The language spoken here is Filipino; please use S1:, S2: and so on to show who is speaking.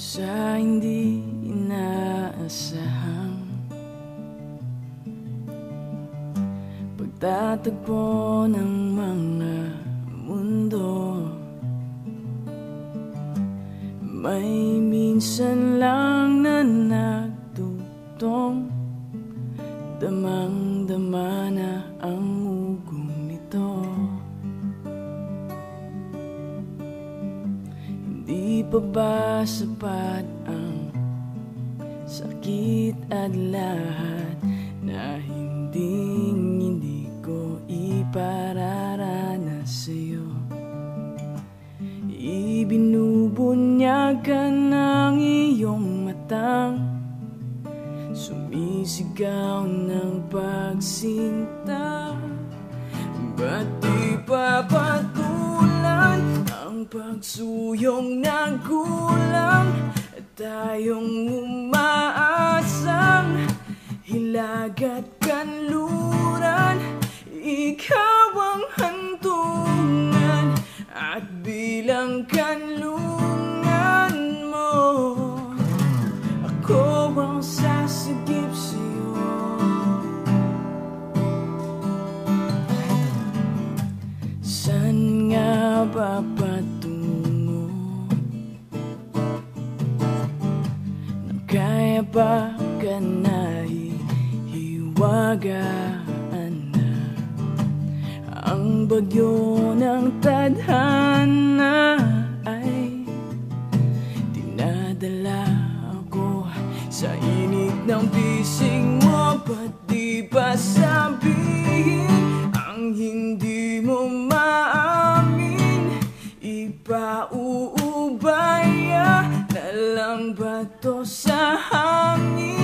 S1: sa hindi inaasahang pagtatagpo ng mga mundo may minsan lang na nagtutong damang-dama na ang pa sapat ang sakit at lahat Na hindi hindi ko ipararanas sa'yo? Ibinubunyagan ng iyong matang Sumisigaw ng pagsinta pagsuyong ng kulang At tayong umaasang hilagat kanluran Ikaw ang hantungan at bilang kanlungan kaya ba ka na hiwagaan na Ang bagyo ng tadhana ay Dinadala ako sa init ng bising mo? Ba't di ba sabihin ang hindi mo maamin? Ipauubaya Dalang bato sa hangin.